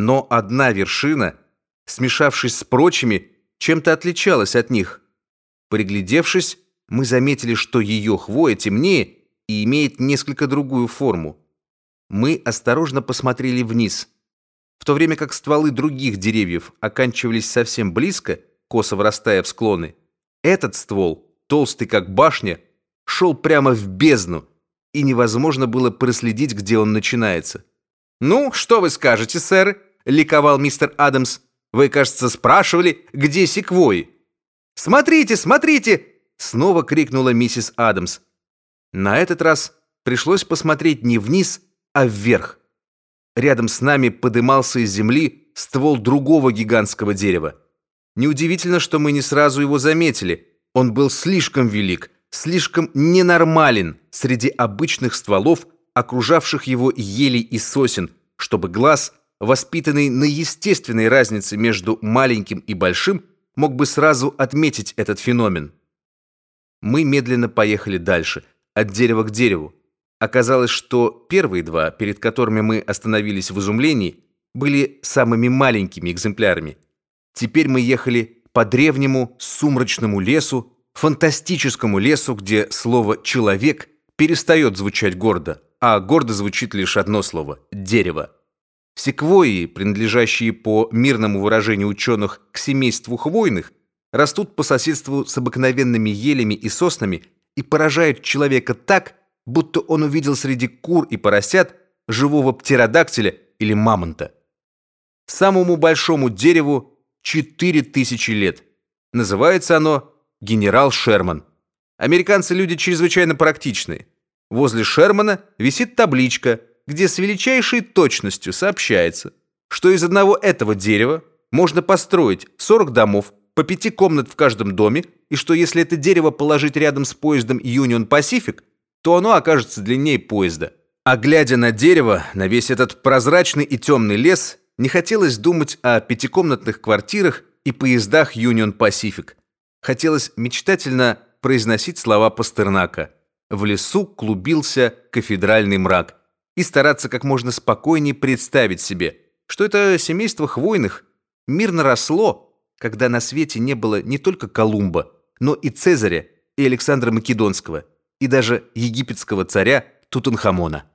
Но одна вершина, смешавшись с прочими, чем-то отличалась от них. Приглядевшись, мы заметили, что ее хвоя темнее и имеет несколько другую форму. Мы осторожно посмотрели вниз. В то время как стволы других деревьев оканчивались совсем близко, косо вырастая в склоны, этот ствол, толстый как башня, шел прямо в бездну, и невозможно было проследить, где он начинается. «Ну, что вы скажете, сэр?» — ликовал мистер Адамс. «Вы, кажется, спрашивали, где секвой?» «Смотрите, смотрите!» — снова крикнула миссис Адамс. На этот раз пришлось посмотреть не вниз, а вверх. Рядом с нами подымался из земли ствол другого гигантского дерева. Неудивительно, что мы не сразу его заметили. Он был слишком велик, слишком ненормален среди обычных стволов, окружавших его елей и сосен, чтобы глаз, воспитанный на естественной разнице между маленьким и большим, мог бы сразу отметить этот феномен. Мы медленно поехали дальше, от дерева к дереву. Оказалось, что первые два, перед которыми мы остановились в изумлении, были самыми маленькими экземплярами. Теперь мы ехали по древнему сумрачному лесу, фантастическому лесу, где слово «человек» перестает звучать гордо, а гордо звучит лишь одно слово – «дерево». Секвойи, принадлежащие по мирному выражению ученых к семейству хвойных, растут по соседству с обыкновенными елями и соснами и поражают человека так, будто он увидел среди кур и поросят живого птеродактиля или мамонта. Самому большому дереву 4000 лет. Называется оно генерал Шерман. Американцы люди чрезвычайно практичные. Возле Шермана висит табличка, где с величайшей точностью сообщается, что из одного этого дерева можно построить 40 домов, по пяти комнат в каждом доме, и что если это дерево положить рядом с поездом Union Pacific, то оно окажется длиннее поезда. А глядя на дерево, на весь этот прозрачный и темный лес, не хотелось думать о пятикомнатных квартирах и поездах Union Pacific. Хотелось мечтательно произносить слова Пастернака. В лесу клубился кафедральный мрак. И стараться как можно спокойнее представить себе, что это семейство хвойных мирно росло, когда на свете не было не только Колумба, но и Цезаря, и Александра Македонского, и даже египетского царя Тутанхамона.